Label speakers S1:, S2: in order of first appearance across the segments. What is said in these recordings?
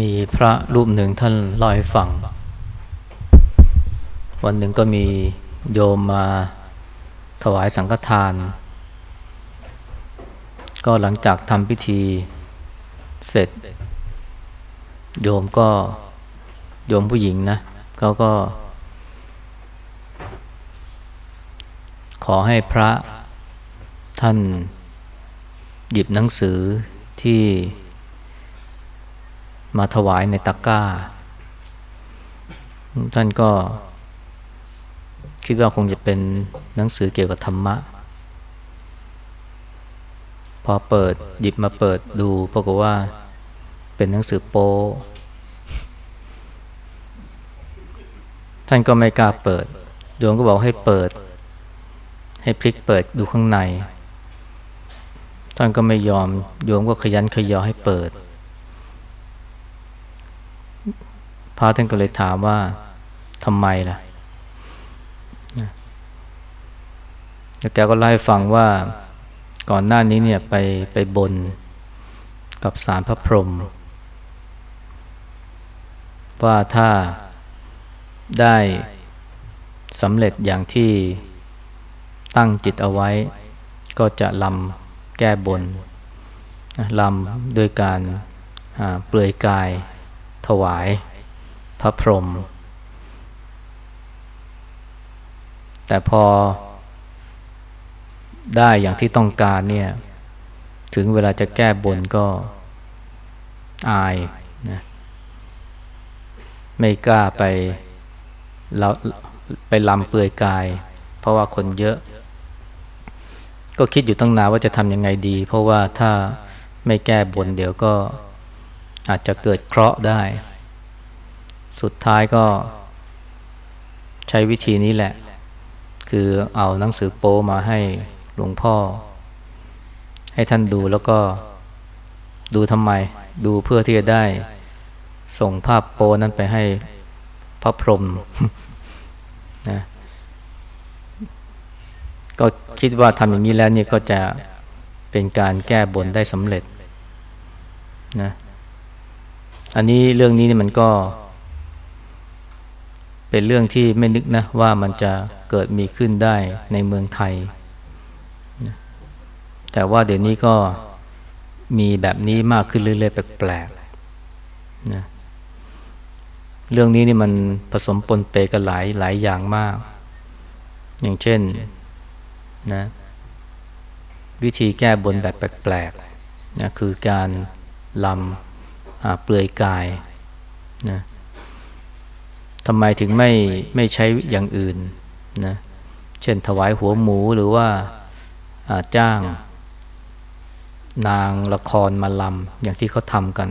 S1: มีพระรูปหนึ่งท่านเล่าให้ฟัง วันหนึ่งก็มีโยมมาถวายสังฆทาน ก็หลังจากทำพิธีเสร็จ โยมก็โยมผู้หญิงนะเขาก็ ขอให้พระท่านหยิบหนังสือที่ มาถวายในตะกร้า ท่านก็ คิดว่าคงจะเป็นหนังสือเกี่ยวกับธรรมะ พอเปิดหยิบมาเปิดดูปรากฏว่าเป็นหนังสือโป้ท่านก็ไม่กล้าเปิดโยมก็บอกให้เปิด ให้พลิกเปิดดูข้างใน ท่านก็ไม่ยอม โยมก็ขยันขยอให้เปิดพ ระท่านก็เลยถามว่าทำไมล่ะแล้วแกก็เล่าให้ฟังว่าก่อนหน้านี้เนี่ยไปไปบนกับสารพระพรหมว่าถ้าได้สำเร็จอย่างที่ตั้งจิตเอาไว้ ก็จะลำแก้บนลำโดยการเปลือยกายถวาย พระพรหมแต่พอได้อย่างที่ต้องการเนี่ย ถึงเวลาจะแก้บนก็อายนะไม่กล้าไปเราไปลำเปลือยกาย เพราะว่าคนเยอะ ก็คิดอยู่ตั้งนานว่าจะทำยังไงดี เพราะว่าถ้าไม่แก้บนเดี๋ยวก็อาจจะเกิดเคราะห์ได้ สุดท้ายก็ใช้วิธีนี้แหละ คือเอาหนังสือโป้มาให้หลวงพ่อ ให้ท่านดูแล้วก็ดูทำไม ดูเพื่อที่จะได้ส่งภาพโป้นั้นไปให้พระพรหมนะก็คิดว่าทำอย่างนี้แล้วนี่ก็จะเป็นการแก้บนได้สำเร็จนะอันนี้เรื่องนี้นี่มันก็ เป็นเรื่องที่ไม่นึกนะว่ามันจะเกิดมีขึ้นได้ในเมืองไทย แต่ว่าเดี๋ยวนี้ก็มีแบบนี้มากขึ้นเรื่อยๆ แปลกๆนะเรื่องนี้นี่มันผสมปนเปกันหลายหลายอย่างมาก อย่างเช่นนะวิธีแก้บนแบบแปลกๆนะคือการลำเปลือยกายนะ ทำไมถึงไม่ไม่ใช้อย่างอื่นนะเช่นถวายหัวหมูหรือว่าจ้าง นางละครมาลำอย่างที่เขาทำกัน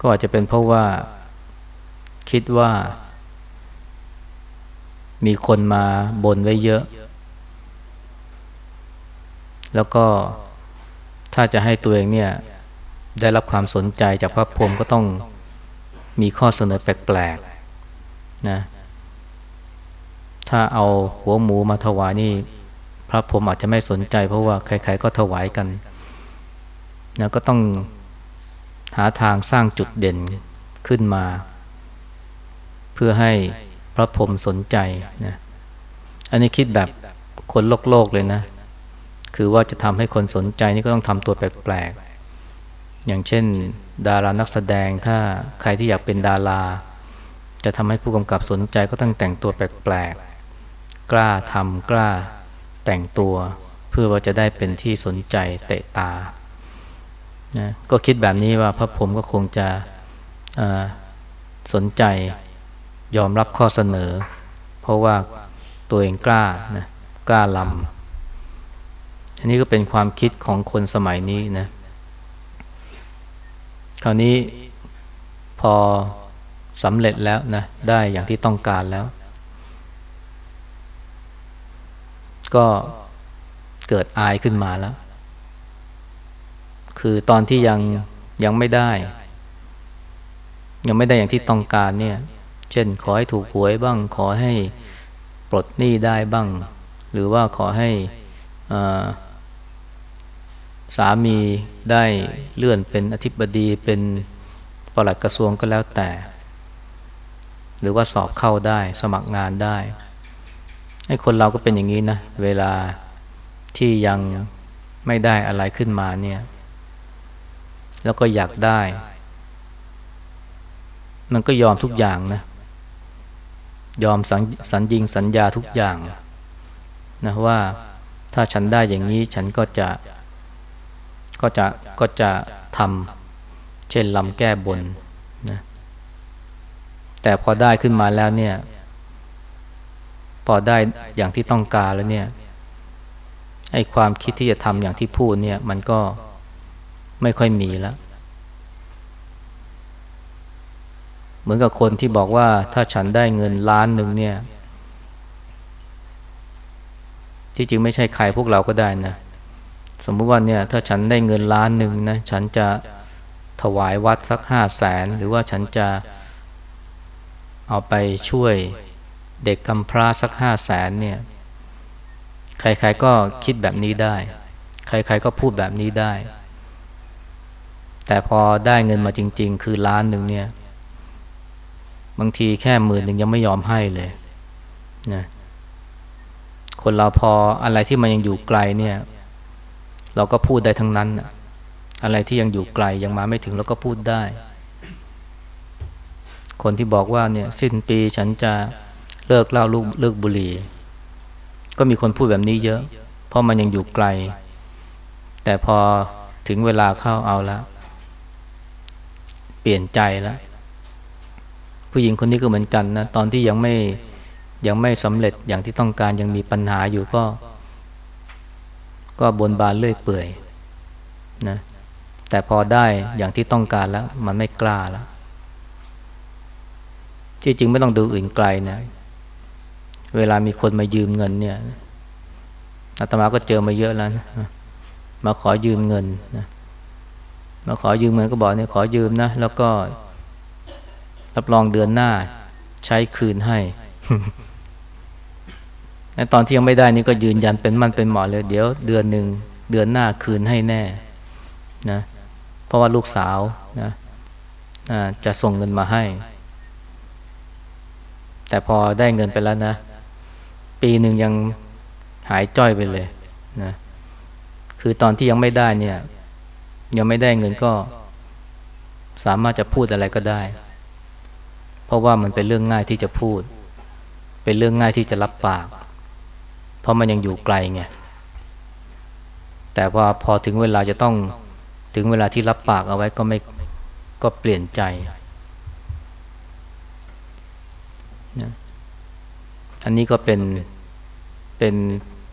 S1: ก็อาจจะเป็นเพราะว่าคิดว่า มีคนมาบนไว้เยอะ แล้วก็ถ้าจะให้ตัวเองเนี่ยได้รับความสนใจจากพระพรหมก็ต้อง มีข้อเสนอแปลกๆนะถ้าเอาหัวหมูมาถวายนี่ พระพรหมอาจจะไม่สนใจ เพราะว่าใครๆก็ถวายกันนะก็ต้องหาทางสร้างจุดเด่นขึ้นมา เพื่อให้พระพรหมสนใจนะอันนี้คิดแบบคนโลกโลกเลยนะ คือว่าจะทำให้คนสนใจนี่ก็ต้องทำตัวแปลกๆ อย่างเช่น ดารานักแสดงถ้าใครที่อยากเป็นดารา จะทำให้ผู้กำกับสนใจก็ต้องแต่งตัวแปลกๆ กล้าทำกล้าแต่งตัว เพื่อว่าจะได้เป็นที่สนใจเตะตานะก็คิดแบบนี้ว่าพระผมก็คงจะสนใจยอมรับข้อเสนอ เพราะว่าตัวเองกล้านะกล้าลำอันนี้ก็เป็นความคิดของคนสมัยนี้นะ คราวนี้พอสำเร็จแล้วนะได้อย่างที่ต้องการแล้ว ก็เกิดอายขึ้นมาแล้ว คือตอนที่ยังยังไม่ได้ ยังไม่ได้อย่างที่ต้องการเนี่ย เช่นขอให้ถูกหวยบ้าง ขอให้ปลดหนี้ได้บ้าง หรือว่าขอให้อ่า สามีได้เลื่อนเป็นอธิบดีเป็นปลัดกระทรวงก็แล้วแต่ หรือว่าสอบเข้าได้สมัครงานได้ให้คนเราก็เป็นอย่างนี้นะ เวลาที่ยังไม่ได้อะไรขึ้นมาเนี่ย แล้วก็อยากได้ มันก็ยอมทุกอย่างนะ ยอมสัญสัญญิงสัญญาทุกอย่างนะว่าถ้าฉันได้อย่างนี้ฉันก็จะ ก็จะก็จะทำเช่นลำแก้บนนะแต่พอได้ขึ้นมาแล้วเนี่ย พอได้อย่างที่ต้องการแล้วเนี่ยไอ้ความคิดที่จะทำอย่างที่พูดเนี่ย มันก็ไม่ค่อยมีแล้ว เหมือนกับคนที่บอกว่าถ้าฉันได้เงินล้านหนึ่งเนี่ย ที่จริงไม่ใช่ใครพวกเราก็ได้นะ สมมติว่าเนี่ยถ้าฉันได้เงินล้านหนึ่งนะฉันจะถวายวัดสักห้าแสนหรือว่าฉันจะเอาไปช่วยเด็กกำพร้าสักห้าแสนเนี่ย ใครๆก็คิดแบบนี้ได้ ใครๆก็พูดแบบนี้ได้ แต่พอได้เงินมาจริง ๆ คือล้านหนึ่งเนี่ย บางทีแค่หมื่นหนึ่งยังไม่ยอมให้เลยนะคนเราพออะไรที่มันยังอยู่ไกลเนี่ย เราก็พูดได้ทั้งนั้นอะไรที่ยังอยู่ไกลยังมาไม่ถึงเราก็พูดได้ คนที่บอกว่าเนี่ยสิ้นปีฉันจะเลิกเล้าลูกเลิกบุหรี่ ก็มีคนพูดแบบนี้เยอะ เพราะมันยังอยู่ไกล แต่พอถึงเวลาเข้าเอาล้วเปลี่ยนใจแล้วผู้หญิงคนนี้ก็เหมือนกันนะตอนที่ยังไม่ยังไม่สำเร็จอย่างที่ต้องการยังมีปัญหาอยู่ก็ ก็บนบานเลื่อยเปื่อยนะแต่พอได้อย่างที่ต้องการแล้ว มันไม่กล้าแล้วที่จริงไม่ต้องดูอื่นไกลนะ เวลามีคนมายืมเงินเนี่ยอาตมาก็เจอมาเยอะแล้วนะมาขอยืมเงินนะมาขอยืมเงินก็บอกเนี่ยขอยืมนะ แล้วก็รับรองเดือนหน้า ใช้คืนให้ ตอนที่ยังไม่ได้นี่ก็ยืนยันเป็นมันเป็นหมอเลยเดี๋ยวเดือนหนึ่งเดือนหน้าคืนให้แน่นะเพราะว่าลูกสาวนะจะส่งเงินมาให้ แต่พอได้เงินไปแล้วนะ ปีหนึ่งยังหายจ้อยไปเลยนะคือตอนที่ยังไม่ได้เนี่ย ยังไม่ได้เงินก็สามารถจะพูดอะไรก็ได้ เพราะว่ามันเป็นเรื่องง่ายที่จะพูด เป็นเรื่องง่ายที่จะรับปาก เพราะมันยังอยู่ไกลไงแต่ว่าพอถึงเวลาจะต้องถึงเวลาที่รับปากเอาไว้ก็ไม่ก็เปลี่ยนใจนะอันนี้ก็เป็นเป็น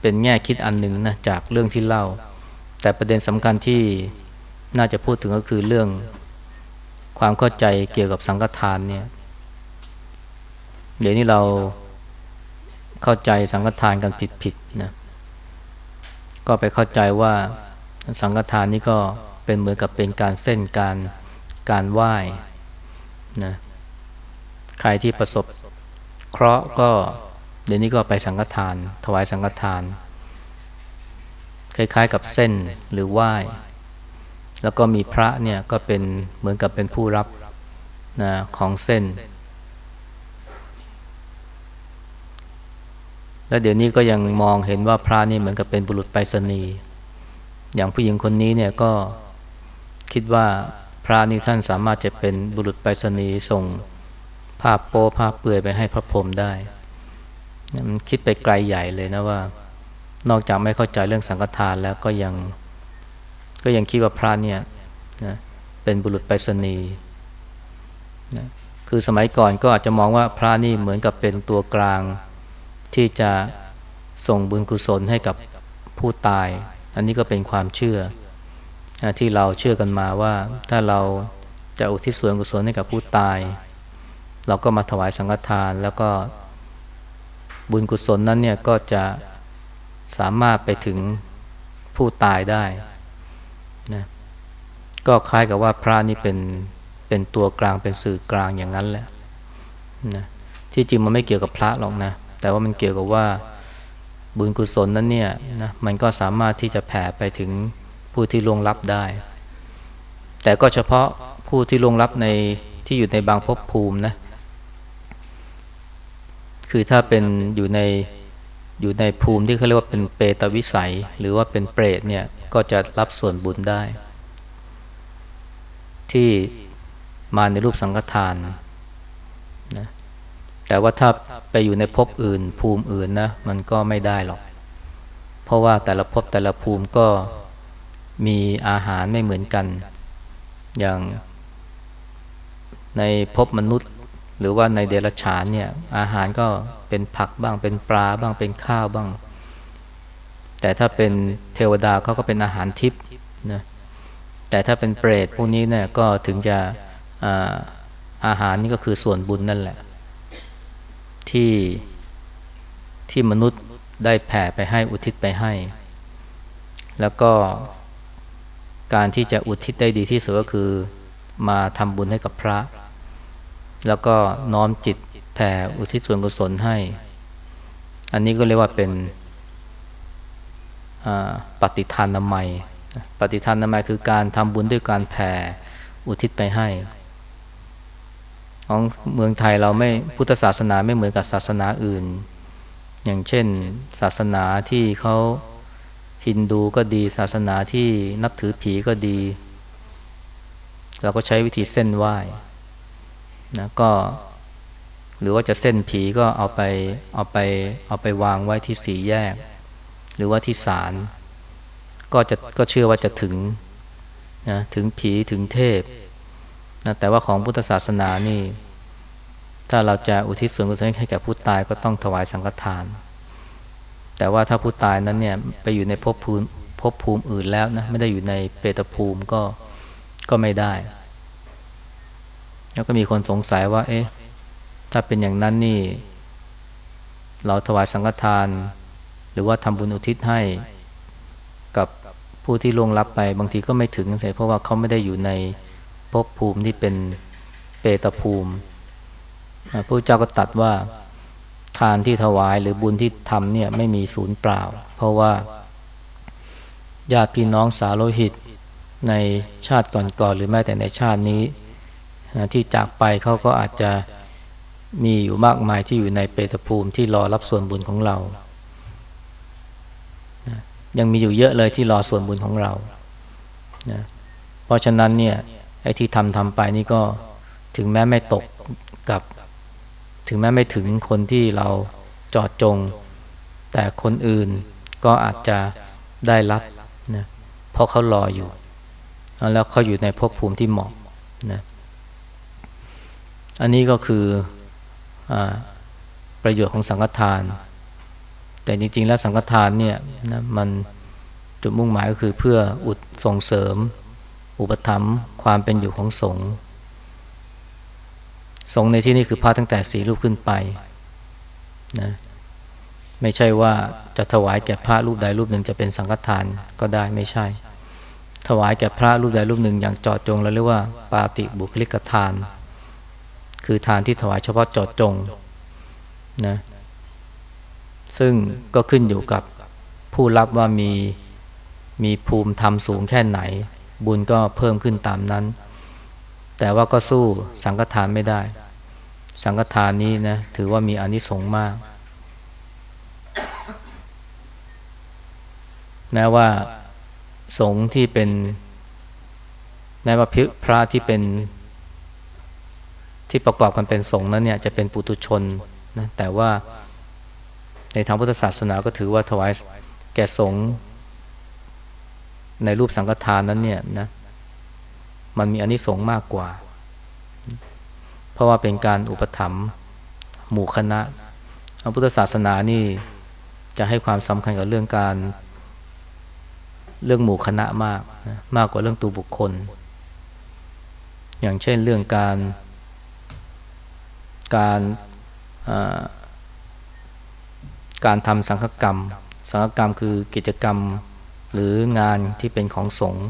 S1: เป็นแง่คิดอันหนึ่งนะจากเรื่องที่เล่า แต่ประเด็นสำคัญที่น่าจะพูดถึงก็คือเรื่องความเข้าใจเกี่ยวกับสังฆทานเนี่ย เดี๋ยวนี้เรา เข้าใจสังฆทานกันผิดๆนะก็ไปเข้าใจว่าสังฆทานนี่ก็เป็นเหมือนกับเป็นการเส้นการการไหว้นะใครที่ประสบเคราะห์ก็เดี๋ยวนี้ก็ไปสังฆทาน ถวายสังฆทาน คล้ายๆกับเส้นหรือไหว้ แล้วก็มีพระเนี่ยก็เป็นเหมือนกับเป็นผู้รับนะของเส้น และเดี๋ยวนี้ก็ยังมองเห็นว่าพระนี่เหมือนกับเป็นบุรุษไปรษณีย์อย่างผู้หญิงคนนี้เนี่ยก็คิดว่าพระนี่ท่านสามารถจะเป็นบุรุษไปรษณีย์ส่งภาพโป้ภาพเปลือยไปให้พระพรหมได้มันคิดไปไกลใหญ่เลยนะว่า นอกจากไม่เข้าใจเรื่องสังฆทานแล้วก็ยัง ก็ยังคิดว่าพระเนี่ยนะเป็นบุรุษไปรษณีย์นะคือสมัยก่อนก็อาจจะมองว่าพระนี่เหมือนกับเป็นตัวกลาง ที่จะส่งบุญกุศลให้กับผู้ตาย อันนี้ก็เป็นความเชื่อที่เราเชื่อกันมาว่า ถ้าเราจะอุทิศส่วนกุศลให้กับผู้ตาย เราก็มาถวายสังฆทาน แล้วก็บุญกุศลนั้นเนี่ยก็จะสามารถไปถึงผู้ตายได้นะก็คล้ายกับว่าพระนี่เป็นเป็นตัวกลางเป็นสื่อกลางอย่างนั้นแหละนะที่จริงมันไม่เกี่ยวกับพระหรอกนะ แต่ว่ามันเกี่ยวกับว่าบุญกุศลนั้นเนี่ยนะมันก็สามารถที่จะแผ่ไปถึงผู้ที่ล่วงลับได้ แต่ก็เฉพาะผู้ที่ลงรับในที่อยู่ในบางภพภูมินะคือถ้าเป็นอยู่ในอยู่ในภูมิที่เขาเรียกว่าเป็นเปตวิสัย หรือว่าเป็นเปรตเนี่ยก็จะรับส่วนบุญได้ ที่มาในรูปสังฆทาน แต่ว่าถ้าไปอยู่ในภพอื่น ภูมิอื่นนะ มันก็ไม่ได้หรอก เพราะว่าแต่ละภพแต่ละภูมิก็มีอาหารไม่เหมือนกัน อย่างในภพมนุษย์ หรือว่าในเดรัจฉานเนี่ยอาหารก็เป็นผักบ้างเป็นปลาบ้างเป็นข้าวบ้าง แต่ถ้าเป็นเทวดาเขาก็เป็นอาหารทิพย์นะแต่ถ้าเป็นเปรตพวกนี้เนี่ยก็ถึงจะอาอาหารนี่ก็คือส่วนบุญนั่นแหละ ที่ที่มนุษย์ได้แผ่ไปให้อุทิศไปให้ แล้วก็การที่จะอุทิศได้ดีที่สุดก็คือมาทำบุญให้กับพระ แล้วก็น้อมจิตแผ่อุทิศส่วนกุศลให้ อันนี้ก็เรียกว่าเป็นปฏิทานนามัย ปฏิทานนามัยคือการทำบุญด้วยการแผ่อุทิศไปให้ ของเมืองไทยเราไม่พุทธศาสนาไม่เหมือนกับศาสนาอื่น อย่างเช่น ศาสนาที่เขาฮินดูก็ดี ศาสนาที่นับถือผีก็ดี เราก็ใช้วิธีเส้นไหว้นะก็หรือว่าจะเส้นผีก็เอาไปเอาไปเอาไปวางไว้ที่สีแยก หรือว่าที่ศาลก็จะก็เชื่อว่าจะถึงนะถึงผีถึงเทพ นะแต่ว่าของพุทธศาสนานี่ ถ้าเราจะอุทิศส่วนกุศลให้แก่ผู้ตายก็ต้องถวายสังฆทาน แต่ว่าถ้าผู้ตายนั้นเนี่ยไปอยู่ในภพภูมิภพภูมิอื่นแล้วนะไม่ได้อยู่ในเปตภูมิก็ก็ไม่ได้ แล้วก็มีคนสงสัยว่า เอ๊ะถ้าเป็นอย่างนั้นนี่ เราถวายสังฆทาน หรือว่าทำบุญอุทิศให้ กับผู้ที่ล่วงลับไป บางทีก็ไม่ถึงเสียเพราะว่าเขาไม่ได้อยู่ใน ภพภูมิที่เป็นเปตภูมิพระพุทธเจ้าก็ตัดว่าทานที่ถวายหรือบุญที่ทำเนี่ยไม่มีศูนย์เปล่า เพราะว่าญาติพี่น้องสาโลหิตในชาติก่อนๆหรือแม้แต่ในชาตินี้ ที่จากไปเขาก็อาจจะมีอยู่มากมายที่อยู่ในเปตภูมิที่รอรับส่วนบุญของเรา ยังมีอยู่เยอะเลยที่รอส่วนบุญของเรานะเพราะฉะนั้นเนี่ย ไอ้ที่ทำทำไปนี่ก็ถึงแม้ไม่ตกกับ ถึงแม้ไม่ถึงคนที่เราจอดจง แต่คนอื่นก็อาจจะได้รับนะเพราะเขารออยู่ แล้วเขาอยู่ในภพภูมิที่เหมาะนะอันนี้ก็คืออประโยชน์ของสังฆทาน แต่จริง ๆ แล้วสังฆทานเนี่ยนะมันจุดมุ่งหมายก็คือเพื่ออุดส่งเสริม อุปถัมภ์ความเป็นอยู่ของสงฆ์สงฆ์ในที่นี้คือพระตั้งแต่สีรูปขึ้นไปนะไม่ใช่ว่าจะถวายแก่พระรูปใดรูปหนึ่งจะเป็นสังฆทานก็ได้ไม่ใช่ ถวายแก่พระรูปใดรูปหนึ่งอย่างเจาะจงเราเรียกว่าปาติบุคลิกทาน คือทานที่ถวายเฉพาะเจาะจงนะซึ่งก็ขึ้นอยู่กับผู้รับว่ามีมีภูมิธรรมสูงแค่ไหน บุญก็เพิ่มขึ้นตามนั้น แต่ว่าก็สู้สังฆทานไม่ได้ สังฆทานนี้นะถือว่ามีอนิสงส์มาก แม้ว่าสงฆ์ที่เป็นแม้ว่าพระที่เป็น ที่ประกอบกันเป็นสงฆ์นั้นเนี่ยจะเป็นปุตุชนนะแต่ว่าในทางพุทธศาสนาก็ถือว่าถวายแก่สงฆ์ ในรูปสังฆทานนั้นเนี่ยนะมันมีอนิสงส์มากกว่า เพราะว่าเป็นการอุปถัมภ์หมู่คณะพระพุทธศาสนานี่จะให้ความสำคัญกับเรื่องการ เรื่องหมู่คณะมากมากกว่าเรื่องตัวบุคคล อย่างเช่นเรื่องการ การการทำสังฆกรรม สังฆกรรมคือกิจกรรม หรืองานที่เป็นของสงฆ์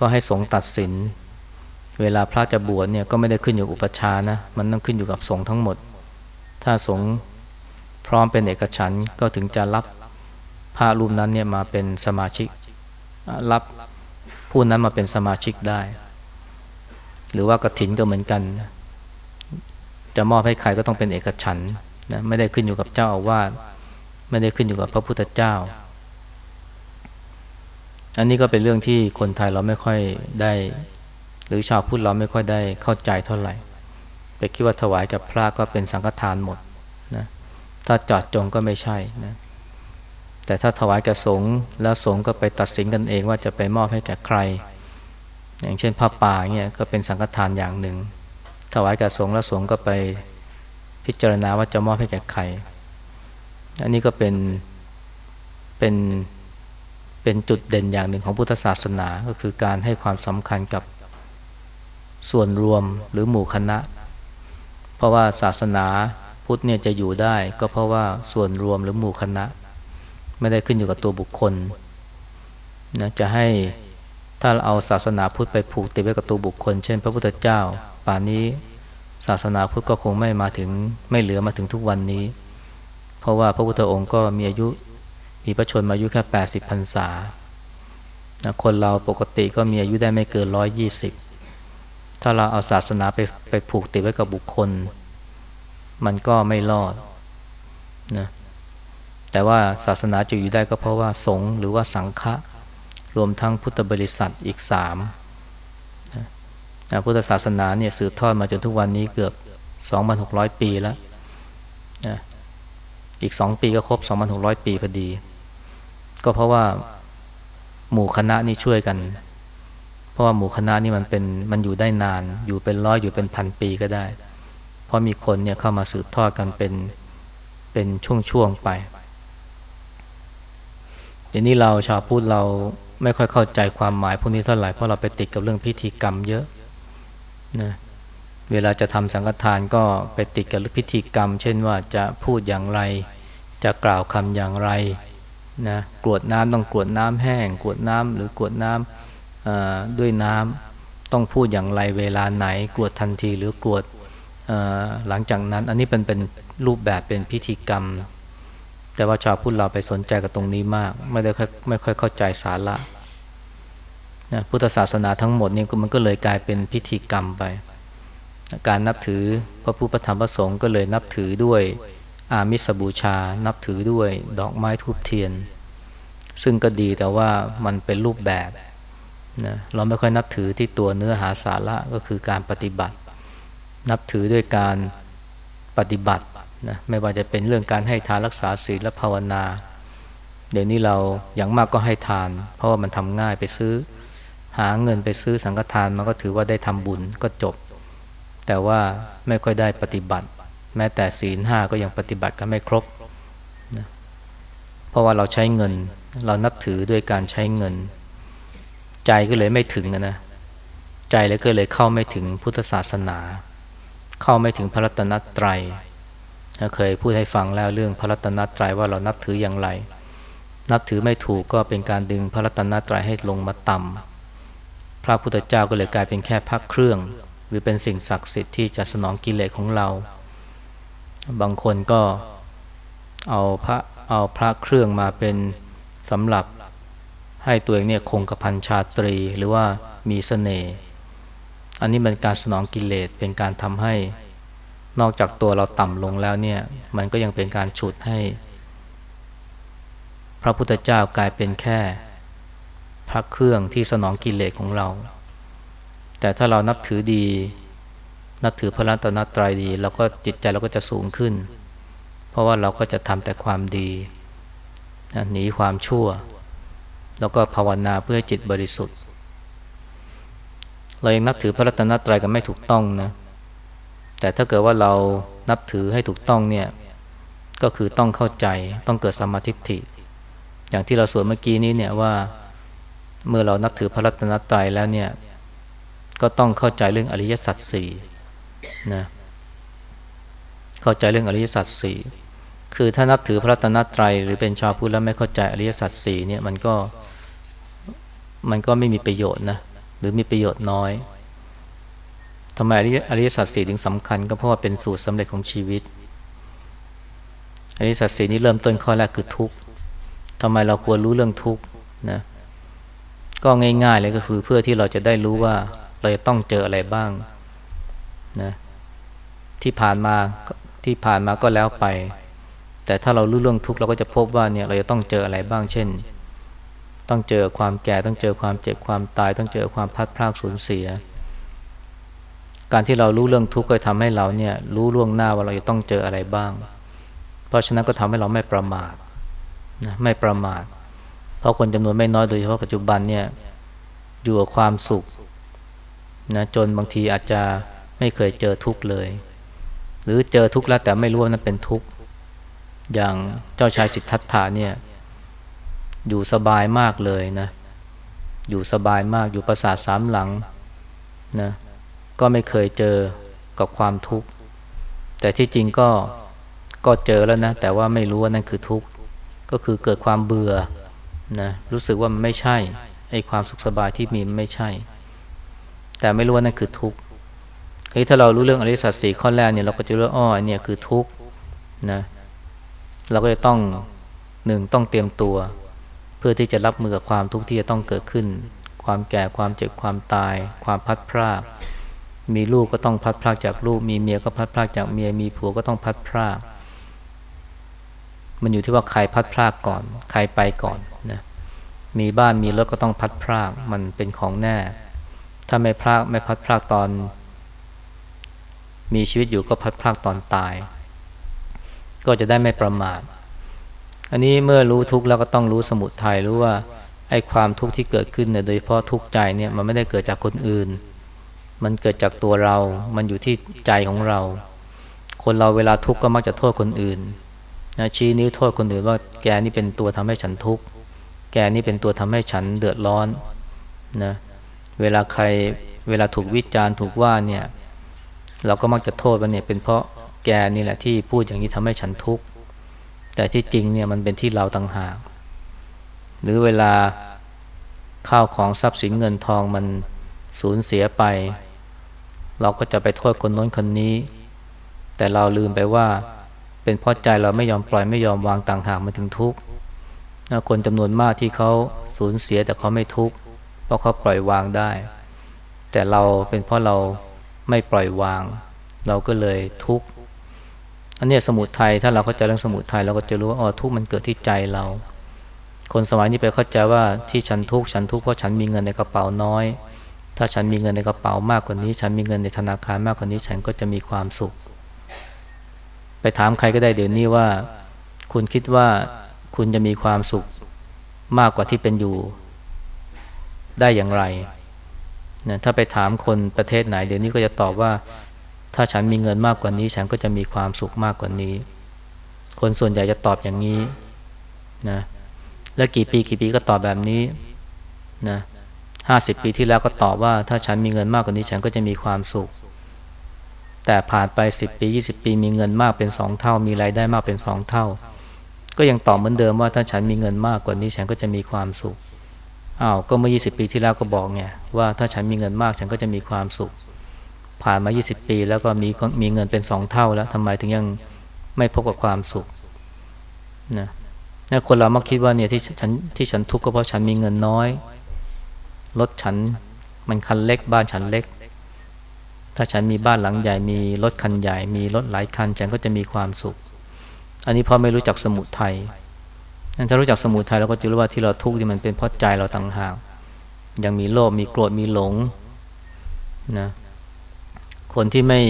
S1: ก็ให้สงฆ์ตัดสิน เวลาพระจะบวชเนี่ยก็ไม่ได้ขึ้นอยู่อุปชานะ มันต้องขึ้นอยู่กับสงฆ์ทั้งหมด ถ้าสงฆ์พร้อมเป็นเอกฉันก็ถึงจะรับพระรูปนั้นเนี่ยมาเป็นสมาชิก รับผู้นั้นมาเป็นสมาชิกได้ หรือว่ากระถินก็เหมือนกันจะมอบให้ใครก็ต้องเป็นเอกฉันนะไม่ได้ขึ้นอยู่กับเจ้าอาวาสไม่ได้ขึ้นอยู่กับพระพุทธเจ้า อันนี้ก็เป็นเรื่องที่คนไทยเราไม่ค่อยได้ หรือชาวพุทธเราไม่ค่อยได้เข้าใจเท่าไหร่ ไปคิดว่าถวายกับพระก็เป็นสังฆทานหมดนะถ้าจอดจงก็ไม่ใช่นะแต่ถ้าถวายแก่สงฆ์แล้วสงฆ์ก็ไปตัดสินกันเองว่าจะไปมอบให้แก่ใคร อย่างเช่นพระป่าเนี่ยก็เป็นสังฆทานอย่างหนึ่ง ถวายแก่สงฆ์แล้วสงฆ์ก็ไปพิจารณาว่าจะมอบให้แก่ใคร อันนี้ก็เป็นเป็น เป็นจุดเด่นอย่างหนึ่งของพุทธศาสนาก็คือการให้ความสำคัญกับส่วนรวมหรือหมู่คณะ เพราะว่าศาสนาพุทธเนี่ยจะอยู่ได้ ก็เพราะว่าส่วนรวมหรือหมู่คณะ ไม่ได้ขึ้นอยู่กับตัวบุคคลนะจะให้ถ้าเราเอาศาสนาพุทธไปผูกติดไว้กับตัวบุคคล เช่น พระพุทธเจ้า ป่านนี้ศาสนาพุทธก็คงไม่มาถึงไม่เหลือมาถึงทุกวันนี้ เพราะว่าพระพุทธองค์ก็มีอายุ มีพระชนมายุแค่แปดสิบพรรษานะคนเราปกติก็มีอายุได้ไม่เกินร้อยยี่สิบถ้าเราเอาศาสนาไปไปผูกติดไว้กับบุคคล มันก็ไม่รอดนะแต่ว่าศาสนาจะอยู่ได้ก็เพราะว่าสงฆ์หรือว่าสังฆะรวมทั้งพุทธบริษัทอีกสามนะพุทธศาสนาเนี่ยสืบทอดมาจนทุกวันนี้เกือบ 2,600 ปีแล้วนะอีกสองปีก็ครบ 2,600 ปีพอดี ก็เพราะว่าหมู่คณะนี่ช่วยกัน เพราะว่าหมู่คณะนี่มันเป็นมันอยู่ได้นาน อยู่เป็นร้อยอยู่เป็นพันปีก็ได้ เพราะมีคนเนี่ยเข้ามาสืบทอดกันเป็นเป็นช่วงๆไปเดี๋ยวนี้เราชาวพุทธเราไม่ค่อยเข้าใจความหมายพวกนี้เท่าไหร่เพราะเราไปติดกับเรื่องพิธีกรรมเยอะนะเวลาจะทำสังฆทานก็ไปติดกับพิธีกรรม เช่นว่าจะพูดอย่างไร จะกล่าวคำอย่างไร นะกรวดน้ำต้องกรวดน้ำแห้งกรวดน้ำหรือกรวดน้ำด้วยน้ำต้องพูดอย่างไรเวลาไหน กรวดทันทีหรือกรวดหลังจากนั้น อันนี้เป็นเป็นรูปแบบเป็นพิธีกรรม แต่ว่าชาวพุทธเราไปสนใจกับตรงนี้มาก ไม่ได้ไม่ค่อยเข้าใจสาระนะพุทธศาสนาทั้งหมดนี่มันก็เลยกลายเป็นพิธีกรรมไป การนับถือพระพุทธธรรมพระสงฆ์ก็เลยนับถือด้วย อามิสบูชา นับถือด้วยดอกไม้ทูบเทียน ซึ่งก็ดีแต่ว่ามันเป็นรูปแบบนะเราไม่ค่อยนับถือที่ตัวเนื้อหาสาระก็คือการปฏิบัติ นับถือด้วยการปฏิบัตินะไม่ว่าจะเป็นเรื่องการให้ทานรักษาศีลและภาวนา เดี๋ยวนี้เราอย่างมากก็ให้ทาน เพราะว่ามันทำง่ายไปซื้อ หาเงินไปซื้อสังฆทานมันก็ถือว่าได้ทำบุญก็จบ แต่ว่าไม่ค่อยได้ปฏิบัติ แม้แต่ศีลห้าก็ยังปฏิบัติกันไม่ครบนะเพราะว่าเราใช้เงิน เรานับถือด้วยการใช้เงิน ใจก็เลยไม่ถึงนะใจเลยก็เลยเข้าไม่ถึงพุทธศาสนา เข้าไม่ถึงพระรัตนตรัยเคยพูดให้ฟังแล้วเรื่องพระรัตนตรัยว่าเรานับถืออย่างไร นับถือไม่ถูกก็เป็นการดึงพระรัตนตรัยให้ลงมาต่ำพระพุทธเจ้าก็เลยกลายเป็นแค่พักเครื่อง หรือเป็นสิ่งศักดิ์สิทธิ์ที่จะสนองกิเลสของเรา บางคนก็เอาพระเอาพระเครื่องมาเป็นสำหรับให้ตัวเองเนี่ยคงกระพันชาตรีหรือว่ามีสเสน่ห์อันนี้เป็นการสนองกิเลสเป็นการทำให้นอกจากตัวเราต่ำลงแล้วเนี่ย มันก็ยังเป็นการฉุดให้ พระพุทธเจ้ากลายเป็นแค่ พระเครื่องที่สนองกิเลสของเรา แต่ถ้าเรานับถือดี นับถือพระรัตนตรัยดีเราก็จิตใจเราก็จะสูงขึ้น เพราะว่าเราก็จะทำแต่ความดีหนีความชั่ว แล้วก็ภาวนาเพื่อจิตบริสุทธิ์ เรายังนับถือพระรัตนตรัยกันไม่ถูกต้องนะ แต่ถ้าเกิดว่าเรานับถือให้ถูกต้องเนี่ย ก็คือต้องเข้าใจต้องเกิดสมาธิิอย่างที่เราสวดเมื่อกี้นี้เนี่ยว่าเมื่อเรานับถือพระรัตนตรัยแล้วเนี่ย ก็ต้องเข้าใจเรื่องอริยสัจสี่ นะเข้าใจเรื่องอริยสัจสี่คือถ้านับถือพระรัตนตรัยหรือเป็นชาวพุทธแล้วไม่เข้าใจอริยสัจสี่เนี่ยมันก็มันก็ไม่มีประโยชน์นะหรือมีประโยชน์น้อยทำไมอริยสัจสี่ถึงสำคัญ ก็เพราะว่าเป็นสูตรสำเร็จของชีวิตอริยสัจสี่นี้เริ่มต้นข้อแรกคือทุกข์ทำไมเราควรรู้เรื่องทุกข์นะก็ง่ายๆเลยก็คือเพื่อที่เราจะได้รู้ว่าเราจะต้องเจออะไรบ้าง นะที่ผ่านมาที่ผ่านมาก็แล้วไป แต่ถ้าเรารู้เรื่องทุกข์เราก็จะพบว่าเนี่ยเราจะต้องเจออะไรบ้างเช่น ต้องเจอความแก่ต้องเจอความเจ็บความตาย ต้องเจอความพัดพลาดสูญเสีย การที่เรารู้เรื่องทุกข์ก็ทำให้เราเนี่ยรู้ล่วงหน้าว่าเราจะต้องเจออะไรบ้าง เพราะฉะนั้นก็ทำให้เราไม่ประมาทนะไม่ประมาท เพราะคนจำนวนไม่น้อยโดยเฉพาะปัจจุบันเนี่ยอยู่กับความสุขนะจนบางทีอาจจะ ไม่เคยเจอทุกข์เลย หรือเจอทุกข์แล้วแต่ไม่รู้ว่านั้นเป็นทุกข์อย่างเจ้าชายสิทธัตถะเนี่ย อยู่สบายมากเลยนะ อยู่สบายมากอยู่ประสาทสามหลังนะก็ไม่เคยเจอกับความทุกข์ แต่ที่จริงก็ก็เจอแล้วนะ แต่ว่าไม่รู้ว่านั่นคือทุกข์ ก็คือเกิดความเบื่อนะรู้สึกว่ามันไม่ใช่ไอ้ความสุขสบายที่มีมันไม่ใช่ แต่ไม่รู้ว่านั่นคือทุกข์ ถ้าเรารู้เรื่องอริสัตสีข้อแรกเนี่ยเราก็จะรู้อ้อเนี่ยคือทุกข์นะเราก็จะต้องหนึ่งต้องเตรียมตัว เพื่อที่จะรับมือกับความทุกข์ที่จะต้องเกิดขึ้น ความแก่ความเจ็บความตาย ความพัดพรากมีลูกก็ต้องพัดพรากจากลูก มีเมียก็พัดพรากจากเมียมีผัวก็ต้องพัดพราก มันอยู่ที่ว่าใครพัดพรากก่อน ใครไปก่อนนะมีบ้านมีรถก็ต้องพัดพราก มันเป็นของแน่ ถ้าไม่พรากไม่พัดพรากตอน มีชีวิตอยู่ก็พัดพรากตอนตาย ก็จะได้ไม่ประมาท อันนี้เมื่อรู้ทุกข์แล้วก็ต้องรู้สมุทัยรู้ว่าไอ้ความทุกข์ที่เกิดขึ้นเนี่ยโดยเฉพาะทุกข์ใจเนี่ยมันไม่ได้เกิดจากคนอื่น มันเกิดจากตัวเรา มันอยู่ที่ใจของเรา คนเราเวลาทุกข์ก็มักจะโทษคนอื่นนะชี้นิ้วโทษคนอื่นว่าแกนี่เป็นตัวทำให้ฉันทุกข์ แกนี่เป็นตัวทำให้ฉันเดือดร้อนนะ เวลาใครเวลาถูกวิจารณ์ถูกว่าเนี่ย เราก็มักจะโทษว่าเนี่ยเป็นเพราะแกนี่แหละที่พูดอย่างนี้ทำให้ฉันทุกข์แต่ที่จริงเนี่ยมันเป็นที่เราต่างหากหรือเวลาข้าวของทรัพย์สินเงินทองมันสูญเสียไป เราก็จะไปโทษคนน้นคนนี้ แต่เราลืมไปว่า เป็นเพราะใจเราไม่ยอมปล่อยไม่ยอมวางต่างหากมาถึงทุกข์คนจำนวนมากที่เขาสูญเสียแต่เขาไม่ทุกข์เพราะเขาปล่อยวางได้ แต่เราเป็นเพราะเรา ไม่ปล่อยวาง เราก็เลยทุกข์อันนี้สมุทัยถ้าเราเข้าใจเรื่องสมุทัยเราก็จะรู้ว่าอ๋อทุกข์มันเกิดที่ใจเรา คนสมัยนี้ไปเข้าใจว่าที่ฉันทุกข์ฉันทุกข์เพราะฉันมีเงินในกระเป๋าน้อย ถ้าฉันมีเงินในกระเป๋ามากกว่านี้ ฉันมีเงินในธนาคารมากกว่านี้ ฉันก็จะมีความสุข ไปถามใครก็ได้เดี๋ยวนี้ว่า คุณคิดว่าคุณจะมีความสุขมากกว่าที่เป็นอยู่ ได้อย่างไร นะถ้าไปถามคนประเทศไหน เดี๋ยวนี้ก็จะตอบว่า ถ้าฉันมีเงินมากกว่านี้ ฉันก็จะมีความสุขมากกว่านี้ คนส่วนใหญ่จะตอบอย่างนี้นะแล้วกี่ปีกี่ปีก็ตอบแบบนี้นะห้าสิบปีที่แล้วก็ตอบว่า ถ้าฉันมีเงินมากกว่านี้ ฉันก็จะมีความสุข แต่ผ่านไป10ปี20ปีมีเงินมากเป็นสองเท่า มีรายได้มากเป็นสองเท่า ก็ยังตอบเหมือนเดิมว่าถ้าฉันมีเงินมากกว่านี้ ฉันก็จะมีความสุขอ้าวก็เมื่อ20ปีที่แล้วก็บอกไง ว่าถ้าฉันมีเงินมากฉันก็จะมีความสุข ผ่านมา 20 ปี แล้วก็มีมีเงินเป็นสองเท่าแล้วทำไมถึงยังไม่พบกับความสุขนะนะคนเรามักคิดว่าเนี่ยที่ฉันที่ฉันทุกข์ก็เพราะฉันมีเงินน้อยรถฉันมันคันเล็กบ้านฉันเล็ก ถ้าฉันมีบ้านหลังใหญ่มีรถคันใหญ่ มีรถหลายคันฉันก็จะมีความสุข อันนี้เพราะไม่รู้จักสมุทยนั่นถ้ารู้จักสมุทัยเราก็จะรู้ว่าที่เราทุกข์ที่มันเป็นเพราะใจเราต่างหาก ยังมีโลภมีโกรธมีหลงนะคนที่ไม่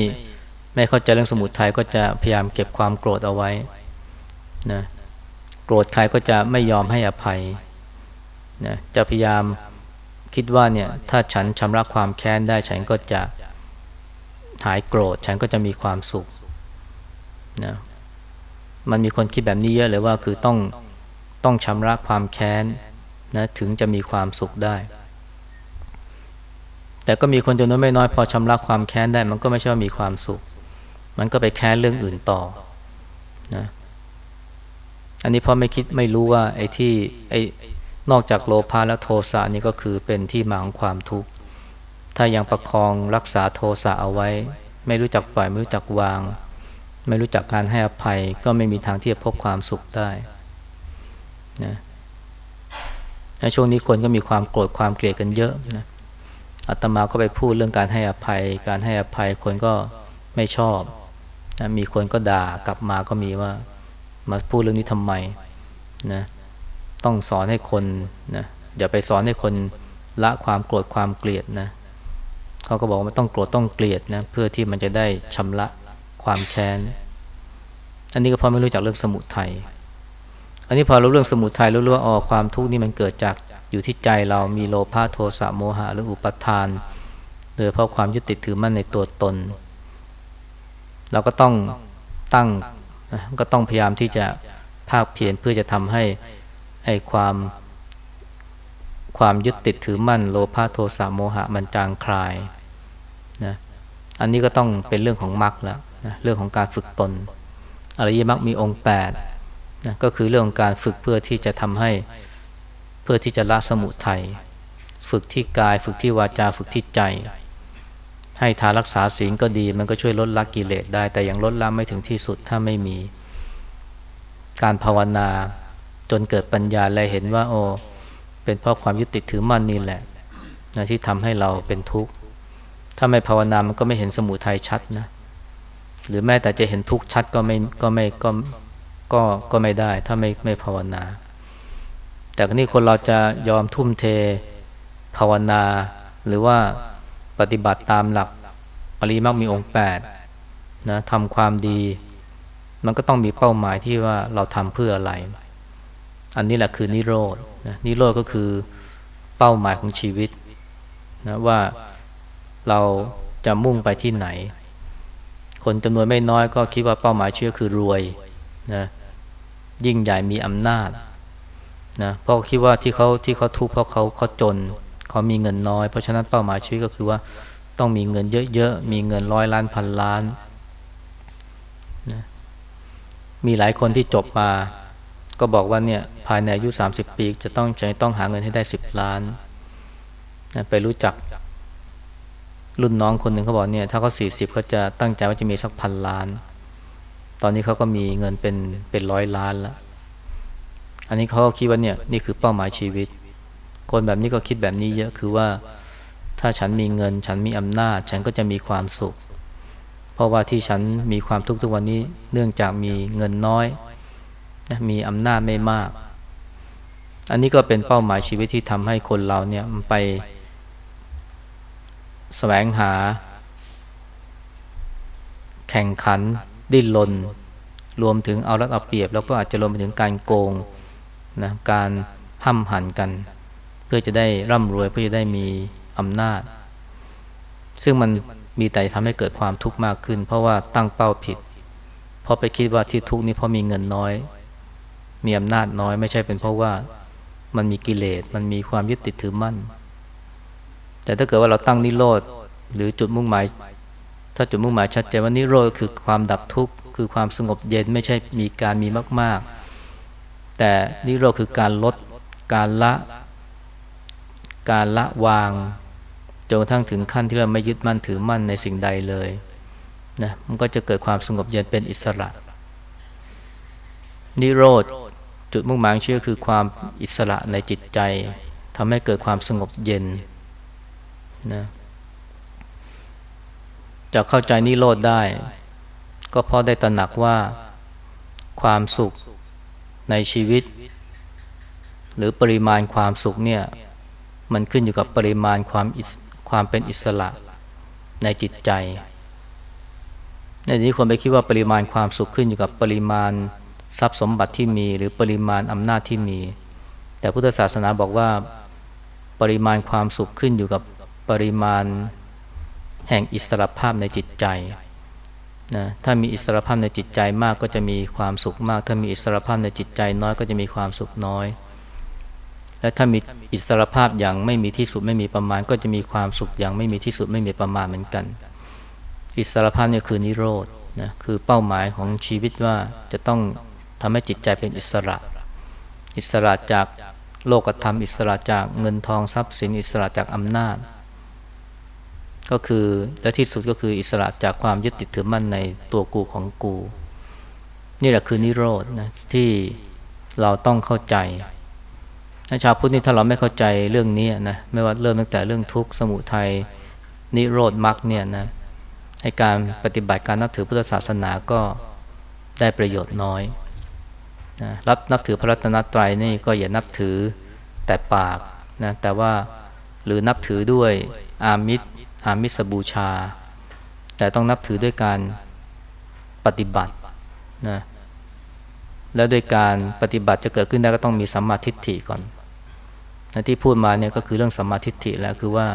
S1: ไม่เข้าใจเรื่องสมุทัยก็จะพยายามเก็บความโกรธเอาไว้นะโกรธใครก็จะไม่ยอมให้อภัยนะจะพยายามคิดว่าเนี่ยถ้าฉันชำระความแค้นได้ฉันก็จะหายโกรธ ฉันก็จะมีความสุขนะมันมีคนคิดแบบนี้เยอะเลยว่าคือต้องต้องชำระความแค้นนะถึงจะมีความสุขได้ แต่ก็มีคนจำนวนไม่น้อยพอชำระความแค้นได้ มันก็ไม่ใช่ว่ามีความสุข มันก็ไปแค้นเรื่องอื่นต่อนะอันนี้พราะไม่คิดไม่รู้ว่าไอ้ที่ไอ้นอกจากโลภะและโทสะนี่ก็คือเป็นที่มาของความทุกข์ถ้ายังประคองรักษาโทสะเอาไว้ ไม่รู้จักปล่อยไม่รู้จักวาง ไม่รู้จักการให้อภัย ก็ไม่มีทางที่จะพบความสุขได้นะในช่วงนี้คนก็มีความโกรธความเกลียดกันเยอะนะ อาตมาก็ไปพูดเรื่องการให้อภัย การให้อภัยคนก็ไม่ชอบนะมีคนก็ด่ากลับมาก็มีว่ามาพูดเรื่องนี้ทำไมนะต้องสอนให้คนนะอย่าไปสอนให้คนละความโกรธความเกลียดนะเขาก็บอกว่าต้องโกรธต้องเกลียดนะเพื่อที่มันจะได้ชำระความแค้นอันนี้ก็เพราะไม่รู้จักเรื่องสมุทัยอันนี้พอรู้เรื่องสมุทัยรู้ว่าอ๋อความทุกข์นี่มันเกิดจาก อยู่ที่ใจเรามีโลภะโทสะโมหะหรืออุปทานโดยเพราะความยึดติดถือมั่นในตัวตน เราก็ต้องตั้งก็ต้องพยายามที่จะภาคเพียรเพื่อจะทำให้ไอ้ความความยึดติดถือมั่น โลภะโทสะโมหะมันจางคลายนะอันนี้ก็ต้องเป็นเรื่องของมรรคแล้วนะเรื่องของการฝึกตนอริยมรรคมีองค์8นะก็คือเรื่องของการฝึกเพื่อที่จะทำให้ พื่อที่จะละสมุทัยฝึกที่กาย ฝึกที่วาจาฝึกที่ใจ ให้ทานรักษาศีลก็ดี มันก็ช่วยลดละกิเลสได้ แต่ยังลดละไม่ถึงที่สุดถ้าไม่มี การภาวนาจนเกิดปัญญาและเห็นว่า โอ้เป็นเพราะความยึดติดถือมั่นนี่แหละนะที่ทำให้เราเป็นทุกข์ถ้าไม่ภาวนามันก็ไม่เห็นสมุทัยชัดนะหรือแม้แต่จะเห็นทุกข์ชัดก็ไม่ก็ไม่ก็ก็ก็ไม่ได้ ถ้าไม่ไม่ภาวนา แต่นี่คนเราจะยอมทุ่มเทภาวนา หรือว่าปฏิบัติตามหลักอริมักมีองค์แปดนะทำความดี มันก็ต้องมีเป้าหมายที่ว่าเราทำเพื่ออะไร อันนี้แหละคือนิโรธนะนิโรธก็คือเป้าหมายของชีวิตนะว่าเราจะมุ่งไปที่ไหน คนจำนวนไม่น้อยก็คิดว่าเป้าหมายเชีวิตคือรวยนะยิ่งใหญ่มีอำนาจ นะเพราะคิดว่าที่เขาที่เขาทุกข์เพราะเขาเขาจนเขามีเงินน้อย เพราะฉะนั้นเป้าหมายชีวิตก็คือว่าต้องมีเงินเยอะๆมีเงินร้อยล้านพันล้านนะมีหลายคนที่จบมา ก็บอกว่าเนี่ยภายในอายุ 30 ปี จะต้องใจต้องหาเงินให้ได้ 10 ล้านนะไปรู้จักรุ่นน้องคนหนึ่งเขาบอกเนี่ยถ้าเขา40เขาจะตั้งใจว่าจะมีสักพันล้าน ตอนนี้เขาก็มีเงินเป็นเป็นร้อยล้านแล้ว อันนี้เขาคิดว่าเนี่ยนี่คือเป้าหมายชีวิต คนแบบนี้ก็คิดแบบนี้เยอะคือว่าถ้าฉันมีเงิน ฉันมีอำนาจ ฉันก็จะมีความสุข เพราะว่าที่ฉันมีความทุกข์ทุกวันนี้ เนื่องจากมีเงินน้อยนะมีอำนาจไม่มาก อันนี้ก็เป็นเป้าหมายชีวิตที่ทำให้คนเราเนี่ยไปแสวงหา แข่งขัน ดิ้นรนรวมถึงเอารัดเอาเปรียบ แล้วก็อาจจะรวมไปถึงการโกง นะการห้ำหันกัน เพื่อจะได้ร่ำรวยเพื่อจะได้มีอำนาจ ซึ่งมันมีแต่ทำให้เกิดความทุกข์มากขึ้น เพราะว่าตั้งเป้าผิด เพราะไปคิดว่าที่ทุกข์นี้เพราะมีเงินน้อย มีอำนาจน้อยไม่ใช่เป็นเพราะว่ามันมีกิเลสมันมีความยึดติดถือมั่น แต่ถ้าเกิดว่าเราตั้งนิโรธหรือจุดมุ่งหมาย ถ้าจุดมุ่งหมายชัดเจนว่านิโรธคือความดับทุกข์คือความสงบเย็นไม่ใช่มีการมีมาก ๆ แต่นิโรธคือการลดการละ การละวางจนกระทั่งถึงขั้นที่เราไม่ยึดมั่นถือมั่นในสิ่งใดเลยนะมันก็จะเกิดความสงบเย็นเป็นอิสระ นิโรธจุดมุ่งหมายเชื่อคือความอิสระในจิตใจทำให้เกิดความสงบเย็นนะจะเข้าใจนิโรธได้ ก็เพราะได้ตระหนักว่าความสุข ในชีวิต หรือปริมาณความสุขเนี่ยมันขึ้นอยู่กับปริมาณความความเป็นอิสระในจิตใจ ในที่คนไปคิดว่าปริมาณความสุขขึ้นอยู่กับปริมาณทรัพย์สมบัติที่มี หรือปริมาณอำนาจที่มี แต่พุทธศาสนาบอกว่าปริมาณความสุขขึ้นอยู่กับปริมาณแห่งอิสระภาพในจิตใจ นะถ้ามีอิสรภาพในจิตใจมากก็จะมีความสุขมาก ถ้ามีอิสรภาพในจิตใจน้อยก็จะมีความสุขน้อย และถ้ามีอิสรภาพอย่างไม่มีที่สุดไม่มีประมาณ ก็จะมีความสุขอย่างไม่มีที่สุดไม่มีประมาณเหมือนกัน อิสรภาพนี่คือนิโรธนะคือเป้าหมายของชีวิตว่าจะต้องทำให้จิตใจเป็นอิสระ อิสระจากโลกธรรมอิสระจากเงินทองทรัพย์สินอิสระจากอำนาจ ก็คือและที่สุดก็คืออิสระจากความยึดติดถือมั่นในตัวกูของกู นี่แหละคือนิโรธนะที่เราต้องเข้าใจชาวพุทธนี่ถ้าเราไม่เข้าใจเรื่องนี้นะไม่ว่าเริ่มตั้งแต่เรื่องทุกข์สมุทัยนิโรธมรรคเนี่ยนะให้การปฏิบัติการนับถือพุทธศาสนาก็ได้ประโยชน์น้อยนะรับนับถือพระรัตนตรัยนี่ก็อย่านับถือแต่ปากนะแต่ว่าหรือนับถือด้วยอามิตร อามิสบูชา แต่ต้องนับถือด้วยการปฏิบัตินะแล้วด้วยการปฏิบัติจะเกิดขึ้นได้ก็ต้องมีสัมมาทิฏฐิก่อนนะที่พูดมาเนี่ยก็คือเรื่องสัมมาทิฏฐิแล้วคือว่า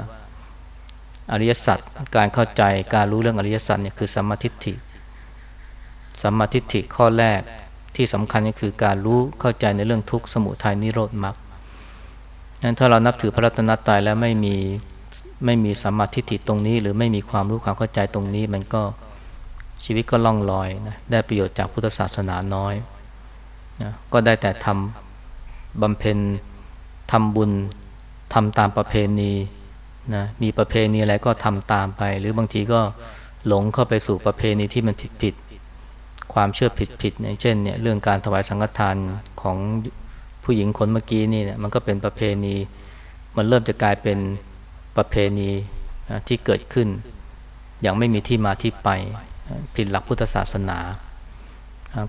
S1: อริยสัจการเข้าใจการรู้เรื่องอริยสัจเนี่ยคือสัมมาทิฏฐิสัมมาทิฏฐิข้อแรกที่สำคัญก็คือการรู้เข้าใจในเรื่องทุกข์สมุทัยนิโรธมรรคนั้นถ้าเรานับถือพระรัตนตรัยแล้วไม่มี ไม่มีสัมมาทิฏฐิตรงนี้ หรือไม่มีความรู้ความเข้าใจตรงนี้ มันก็ชีวิตก็ล่องลอยนะได้ประโยชน์จากพุทธศาสนาน้อยนะก็ได้แต่ทำบำเพ็ญทำบุญทำตามประเพณีนะมีประเพณีอะไรก็ทำตามไป หรือบางทีก็หลงเข้าไปสู่ประเพณีที่มันผิดผิดความเชื่อผิดผิดอย่างเช่นเนี่ยเรื่องการถวายสังฆทานของผู้หญิงคนเมื่อกี้นี่เนี่ยมันก็เป็นประเพณี มันเริ่มจะกลายเป็น ประเพณีที่เกิดขึ้น อย่างไม่มีที่มาที่ไป ผิดหลักพุทธศาสนา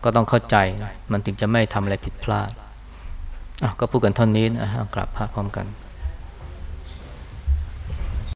S1: ก็ต้องเข้าใจมันถึงจะไม่ทำอะไรผิดพลาดก็พูดกันเท่านี้นะกลับพระพร้อมกัน